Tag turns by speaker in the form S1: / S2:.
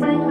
S1: sing